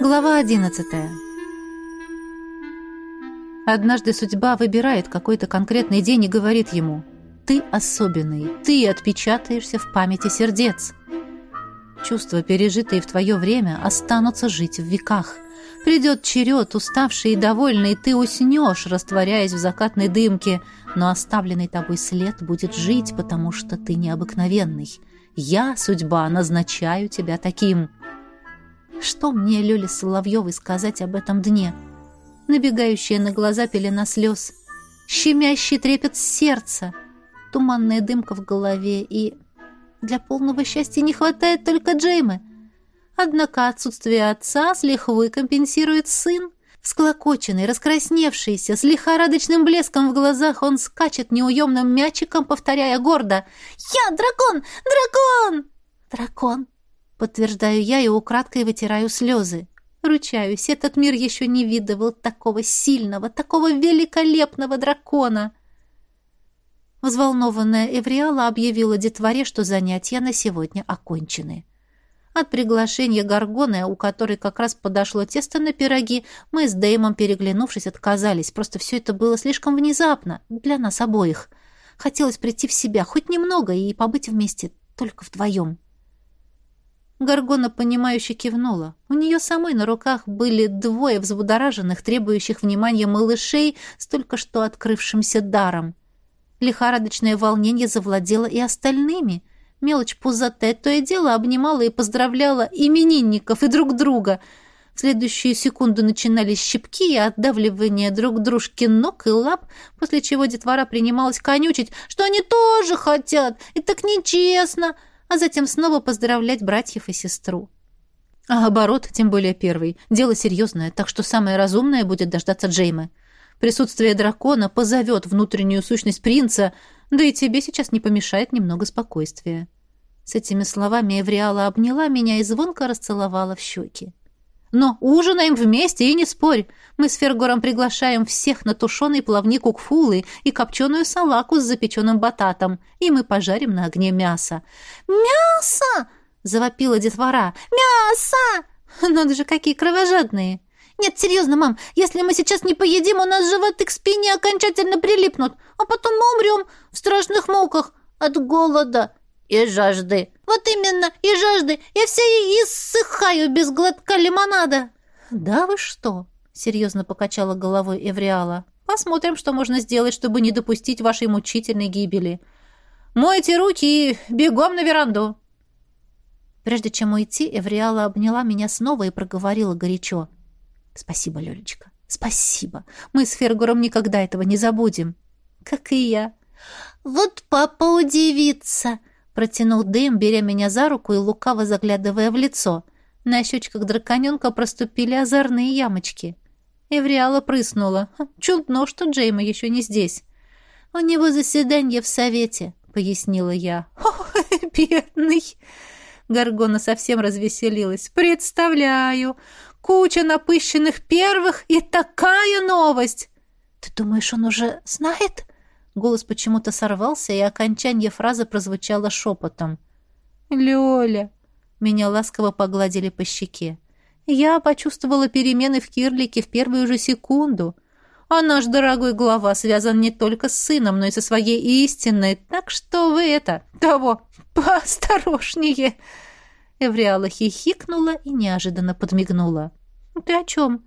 Глава одиннадцатая. Однажды судьба выбирает какой-то конкретный день и говорит ему «Ты особенный, ты отпечатаешься в памяти сердец». Чувства, пережитые в твое время, останутся жить в веках. Придет черед, уставший и довольный, ты уснешь, растворяясь в закатной дымке, но оставленный тобой след будет жить, потому что ты необыкновенный. Я, судьба, назначаю тебя таким. Что мне, Лёле Соловьевой, сказать об этом дне? Набегающая на глаза пелена слез, щемящий трепет сердца, туманная дымка в голове и... Для полного счастья не хватает только Джеймы. Однако отсутствие отца с лихвой компенсирует сын. Всклокоченный, раскрасневшийся, с лихорадочным блеском в глазах, он скачет неуемным мячиком, повторяя гордо «Я дракон! Дракон!» «Дракон!» Подтверждаю я и украдкой вытираю слезы. Ручаюсь, этот мир еще не видывал такого сильного, такого великолепного дракона. Взволнованная Эвриала объявила детворе, что занятия на сегодня окончены. От приглашения Гаргоны, у которой как раз подошло тесто на пироги, мы с Дэймом, переглянувшись, отказались. Просто все это было слишком внезапно для нас обоих. Хотелось прийти в себя хоть немного и побыть вместе, только вдвоем. Гаргона, понимающе кивнула. У нее самой на руках были двое взбудораженных, требующих внимания малышей с только что открывшимся даром. Лихорадочное волнение завладело и остальными. Мелочь пузатая то и дело обнимала и поздравляла именинников и друг друга. В следующую секунду начинались щипки и отдавливание друг дружки ног и лап, после чего детвора принималась конючить, что они тоже хотят, и так нечестно — а затем снова поздравлять братьев и сестру. А оборот, тем более первый, дело серьезное, так что самое разумное будет дождаться Джеймы. Присутствие дракона позовет внутреннюю сущность принца, да и тебе сейчас не помешает немного спокойствия. С этими словами Эвриала обняла меня и звонко расцеловала в щеки. Но ужинаем вместе и не спорь. Мы с Фергором приглашаем всех на тушеный плавник укфулы и копченую салаку с запеченным бататом, и мы пожарим на огне мясо. «Мясо!» — завопила детвора. «Мясо!» «Надо же, какие кровожадные!» «Нет, серьезно, мам, если мы сейчас не поедим, у нас животы к спине окончательно прилипнут, а потом мы умрем в страшных муках от голода и жажды». Вот именно, и жажды. Я вся иссыхаю без глотка лимонада. Да вы что? Серьезно покачала головой Эвриала. Посмотрим, что можно сделать, чтобы не допустить вашей мучительной гибели. Мойте руки и бегом на веранду. Прежде чем уйти, Эвриала обняла меня снова и проговорила горячо. «Спасибо, Лёлечка, спасибо. Мы с Фергуром никогда этого не забудем». «Как и я». «Вот папа удивится», Протянул дым, беря меня за руку и лукаво заглядывая в лицо. На щечках драконёнка проступили озорные ямочки. Эвриала прыснула. Чудно, что Джейма еще не здесь. «У него заседание в совете», — пояснила я. «О, бедный!» Гаргона совсем развеселилась. «Представляю! Куча напыщенных первых и такая новость!» «Ты думаешь, он уже знает?» Голос почему-то сорвался, и окончание фразы прозвучало шепотом. «Лёля!» Меня ласково погладили по щеке. Я почувствовала перемены в Кирлике в первую же секунду. А наш дорогой глава связан не только с сыном, но и со своей истинной, так что вы это, того, поосторожнее!» Эвриала хихикнула и неожиданно подмигнула. «Ты о чем?»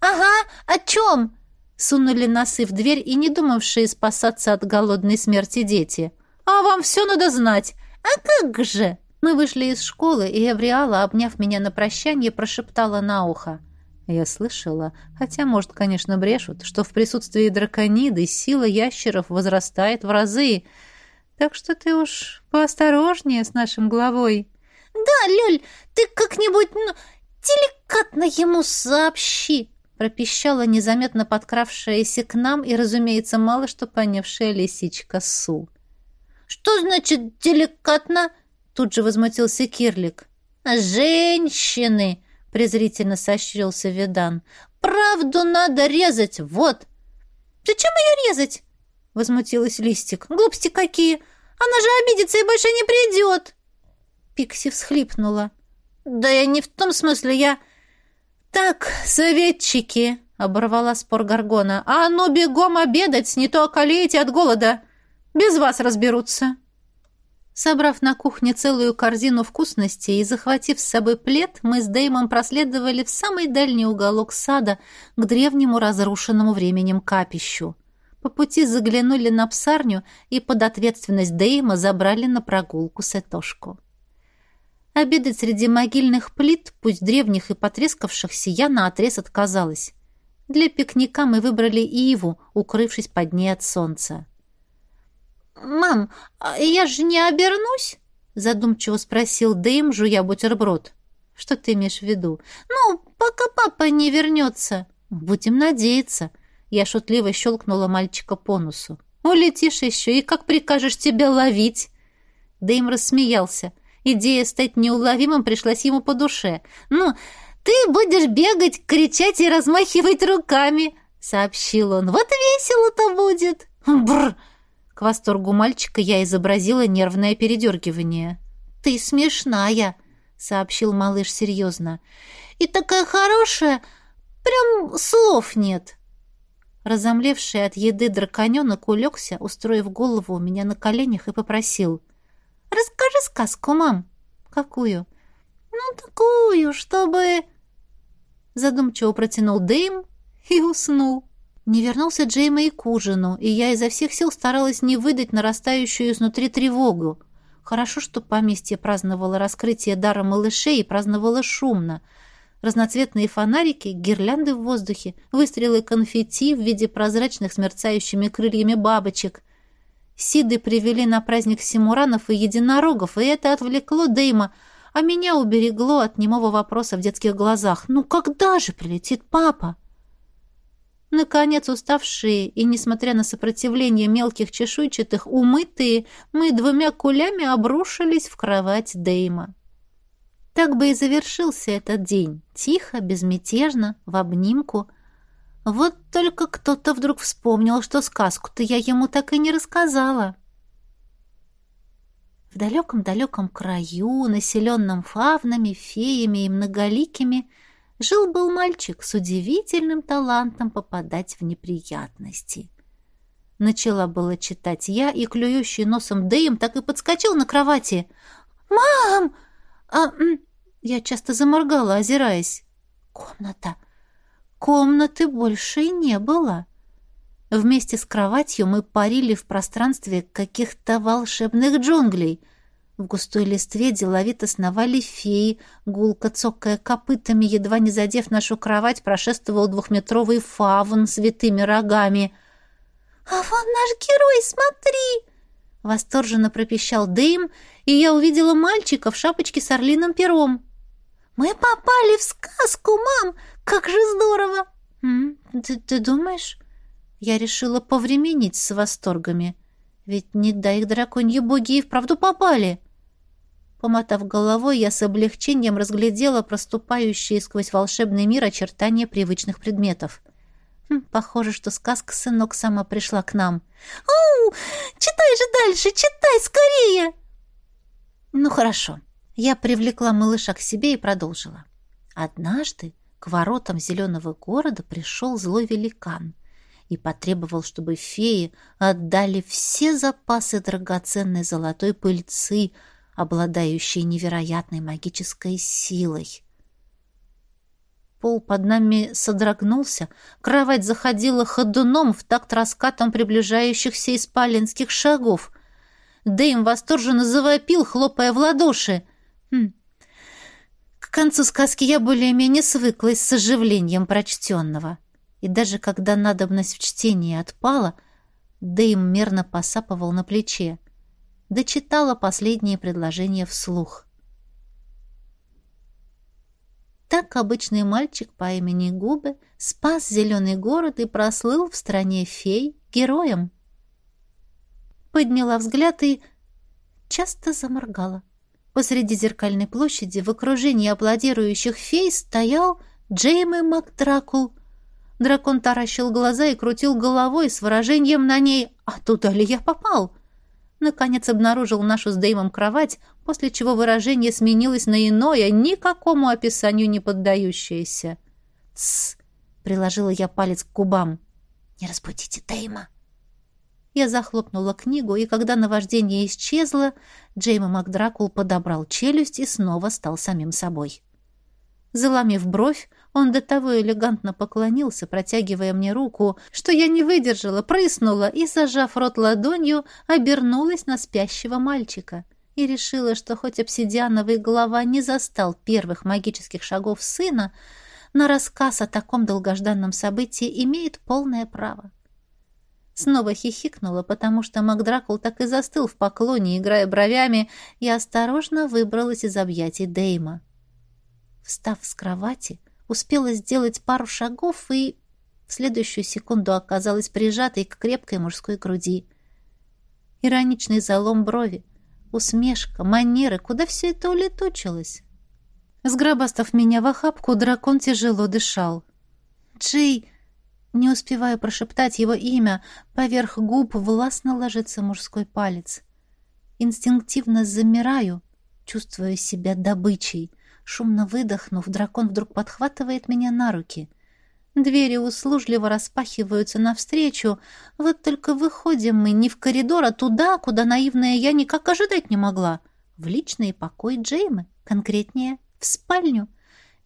«Ага, о чем?» Сунули носы в дверь и не думавшие спасаться от голодной смерти дети. «А вам все надо знать!» «А как же?» Мы вышли из школы, и Эвриала, обняв меня на прощание, прошептала на ухо. Я слышала, хотя, может, конечно, брешут, что в присутствии дракониды сила ящеров возрастает в разы. Так что ты уж поосторожнее с нашим главой. «Да, Люль, ты как-нибудь, ну, деликатно ему сообщи!» Пропищала незаметно подкравшаяся к нам и, разумеется, мало что понявшая лисичка Су. «Что значит деликатно?» Тут же возмутился Кирлик. «Женщины!» — презрительно сощрился Видан. «Правду надо резать, вот!» «Зачем ее резать?» — возмутилась Листик. «Глупости какие! Она же обидится и больше не придет!» Пикси всхлипнула. «Да я не в том смысле, я...» «Так, советчики!» — оборвала спор Гаргона. «А ну бегом обедать, не то околеете от голода! Без вас разберутся!» Собрав на кухне целую корзину вкусностей и захватив с собой плед, мы с Дэймом проследовали в самый дальний уголок сада к древнему разрушенному временем капищу. По пути заглянули на псарню и под ответственность Дэйма забрали на прогулку Сетошку. Обедать среди могильных плит, пусть древних и потрескавшихся, я наотрез отказалась. Для пикника мы выбрали иву, укрывшись под ней от солнца. «Мам, а я же не обернусь?» задумчиво спросил Дэйм, жуя бутерброд. «Что ты имеешь в виду?» «Ну, пока папа не вернется». «Будем надеяться». Я шутливо щелкнула мальчика по носу. «Улетишь еще, и как прикажешь тебя ловить?» Дэйм рассмеялся. Идея стать неуловимым пришлась ему по душе. «Ну, ты будешь бегать, кричать и размахивать руками», — сообщил он. «Вот весело-то будет!» «Бррр!» К восторгу мальчика я изобразила нервное передергивание. «Ты смешная», — сообщил малыш серьезно. «И такая хорошая, прям слов нет». Разомлевший от еды драконенок улегся, устроив голову у меня на коленях, и попросил. «Расскажи сказку, мам». «Какую?» «Ну, такую, чтобы...» Задумчиво протянул Дэйм и уснул. Не вернулся Джейма и к ужину, и я изо всех сил старалась не выдать нарастающую изнутри тревогу. Хорошо, что поместье праздновало раскрытие дара малышей и праздновало шумно. Разноцветные фонарики, гирлянды в воздухе, выстрелы конфетти в виде прозрачных с мерцающими крыльями бабочек. Сиды привели на праздник симуранов и единорогов, и это отвлекло Дейма, а меня уберегло от немого вопроса в детских глазах. «Ну когда же прилетит папа?» Наконец, уставшие и, несмотря на сопротивление мелких чешуйчатых, умытые, мы двумя кулями обрушились в кровать Дейма. Так бы и завершился этот день. Тихо, безмятежно, в обнимку. Вот только кто-то вдруг вспомнил, что сказку-то я ему так и не рассказала. В далеком-далеком краю, населенном фавнами, феями и многоликими, жил-был мальчик с удивительным талантом попадать в неприятности. Начала было читать я, и клюющий носом Дэйм так и подскочил на кровати. «Мам!» а, Я часто заморгала, озираясь. «Комната! Комнаты больше не было!» Вместе с кроватью мы парили в пространстве каких-то волшебных джунглей — в густой листве деловито сновали феи, гулко цокая копытами, едва не задев нашу кровать, прошествовал двухметровый фавн с витыми рогами. «А вон наш герой, смотри!» Восторженно пропищал Дэйм, и я увидела мальчика в шапочке с орлиным пером. «Мы попали в сказку, мам! Как же здорово!» М ты, ты думаешь?» Я решила повременить с восторгами. Ведь не дай их драконьи боги и вправду попали. Помотав головой, я с облегчением разглядела проступающие сквозь волшебный мир очертания привычных предметов. Хм, похоже, что сказка «Сынок» сама пришла к нам. «Оу! Читай же дальше! Читай скорее!» Ну, хорошо. Я привлекла малыша к себе и продолжила. Однажды к воротам зеленого города пришел злой великан и потребовал, чтобы феи отдали все запасы драгоценной золотой пыльцы, обладающей невероятной магической силой. Пол под нами содрогнулся, кровать заходила ходуном в такт раскатом приближающихся испаленских шагов. Дэйм восторженно завопил, хлопая в ладоши. Хм. К концу сказки я более-менее свыклась с оживлением прочтенного. И даже когда надобность в чтении отпала, Дэйм мерно посапывал на плече дочитала последнее предложение вслух. Так обычный мальчик по имени Губы спас зеленый город и прослыл в стране фей героем. Подняла взгляд и часто заморгала. Посреди зеркальной площади в окружении аплодирующих фей стоял Джейми Макдракул. Дракон таращил глаза и крутил головой с выражением на ней «А туда ли я попал?» наконец обнаружил нашу с Дэймом кровать, после чего выражение сменилось на иное, никакому описанию не поддающееся. Тссс! Приложила я палец к губам. «Не разбудите Дейма!» Я захлопнула книгу, и когда наваждение исчезло, Джейма Макдракул подобрал челюсть и снова стал самим собой. Заломив бровь, он до того элегантно поклонился, протягивая мне руку, что я не выдержала, прыснула и, зажав рот ладонью, обернулась на спящего мальчика и решила, что хоть обсидиановый голова не застал первых магических шагов сына, на рассказ о таком долгожданном событии имеет полное право. Снова хихикнула, потому что Макдракул так и застыл в поклоне, играя бровями, и осторожно выбралась из объятий Дейма. Встав с кровати, успела сделать пару шагов и в следующую секунду оказалась прижатой к крепкой мужской груди. Ироничный залом брови, усмешка, манеры, куда все это улетучилось? Сгробастав меня в охапку, дракон тяжело дышал. «Джей!» Не успеваю прошептать его имя, поверх губ властно ложится мужской палец. Инстинктивно замираю, чувствуя себя добычей. Шумно выдохнув, дракон вдруг подхватывает меня на руки. Двери услужливо распахиваются навстречу, вот только выходим мы не в коридор, а туда, куда наивная я никак ожидать не могла. В личный покой Джеймы, конкретнее — в спальню.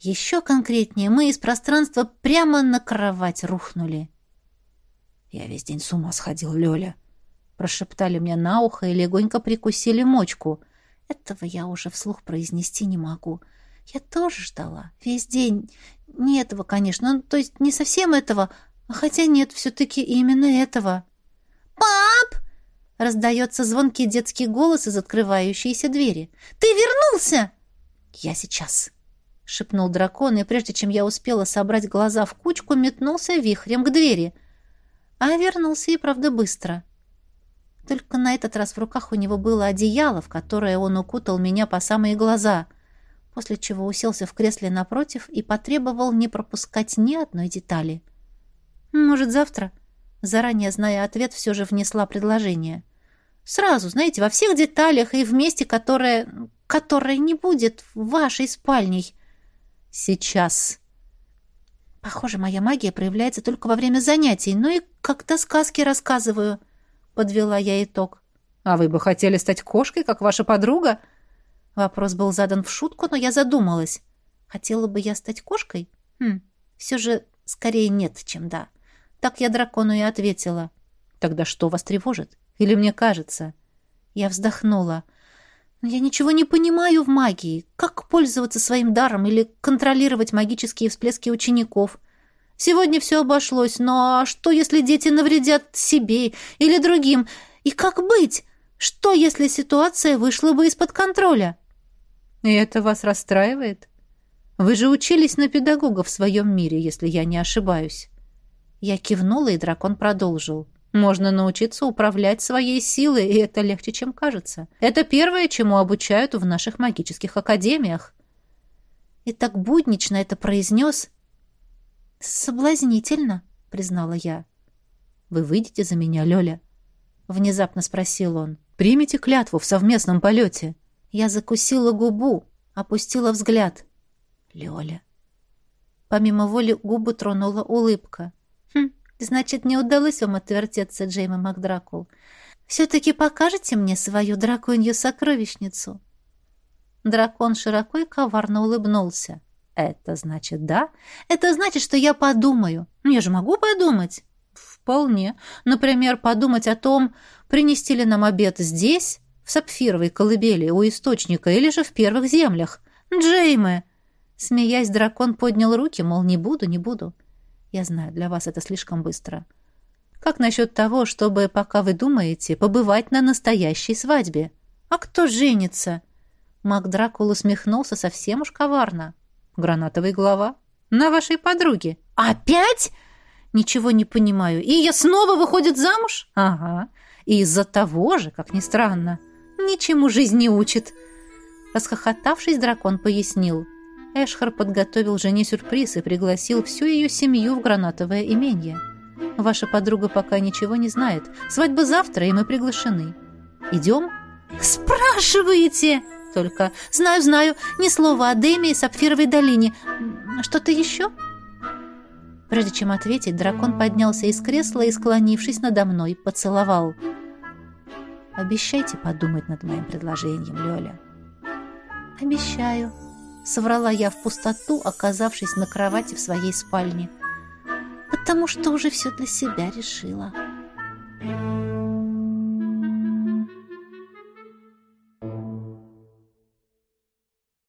Еще конкретнее, мы из пространства прямо на кровать рухнули. «Я весь день с ума сходил, Лёля», — прошептали мне на ухо и легонько прикусили мочку. Этого я уже вслух произнести не могу. Я тоже ждала. Весь день. Не этого, конечно, ну, то есть не совсем этого, а хотя нет, все-таки именно этого. «Пап!» — раздается звонкий детский голос из открывающейся двери. «Ты вернулся!» «Я сейчас», — шепнул дракон, и прежде чем я успела собрать глаза в кучку, метнулся вихрем к двери. А вернулся и, правда, быстро. Только на этот раз в руках у него было одеяло, в которое он укутал меня по самые глаза, после чего уселся в кресле напротив и потребовал не пропускать ни одной детали. «Может, завтра?» Заранее зная ответ, все же внесла предложение. «Сразу, знаете, во всех деталях и в месте, которое которая не будет вашей спальней. Сейчас. Похоже, моя магия проявляется только во время занятий, ну и как-то сказки рассказываю, подвела я итог. А вы бы хотели стать кошкой, как ваша подруга? Вопрос был задан в шутку, но я задумалась. Хотела бы я стать кошкой? Хм, все же скорее нет, чем да. Так я дракону и ответила. Тогда что вас тревожит? Или мне кажется? Я вздохнула. Я ничего не понимаю в магии. Как пользоваться своим даром или контролировать магические всплески учеников? Сегодня все обошлось, но что, если дети навредят себе или другим? И как быть? Что, если ситуация вышла бы из-под контроля? И это вас расстраивает? Вы же учились на педагога в своем мире, если я не ошибаюсь. Я кивнула, и дракон продолжил. Можно научиться управлять своей силой, и это легче, чем кажется. Это первое, чему обучают в наших магических академиях. И так буднично это произнес. «Соблазнительно», — признала я. «Вы выйдете за меня, Лёля?» — внезапно спросил он. «Примите клятву в совместном полете». Я закусила губу, опустила взгляд. «Лёля». Помимо воли губы тронула улыбка. «Хм, Значит, не удалось вам отвертеться, Джейма Макдракул. Все-таки покажете мне свою драконью сокровищницу?» Дракон широко и коварно улыбнулся. «Это значит да? Это значит, что я подумаю. Ну, я же могу подумать?» «Вполне. Например, подумать о том, принести ли нам обед здесь, в сапфировой колыбели у источника, или же в первых землях. Джейме!» Смеясь, дракон поднял руки, мол, не буду, не буду. Я знаю, для вас это слишком быстро. Как насчет того, чтобы, пока вы думаете, побывать на настоящей свадьбе? А кто женится? Мак Дракул усмехнулся совсем уж коварно. Гранатовый глава. На вашей подруге. Опять? Ничего не понимаю. И я снова выходит замуж? Ага. И из-за того же, как ни странно. Ничему жизнь не учит. Расхохотавшись, дракон пояснил. Эшхар подготовил жене сюрприз и пригласил всю ее семью в гранатовое имение. Ваша подруга пока ничего не знает. Свадьба завтра, и мы приглашены. Идем? Спрашиваете? Только знаю, знаю. Ни слова о Деме и Сапфировой долине. Что-то еще? Прежде чем ответить, дракон поднялся из кресла и, склонившись надо мной, поцеловал. «Обещайте подумать над моим предложением, Лёля». «Обещаю», — соврала я в пустоту, оказавшись на кровати в своей спальне. «Потому что уже все для себя решила».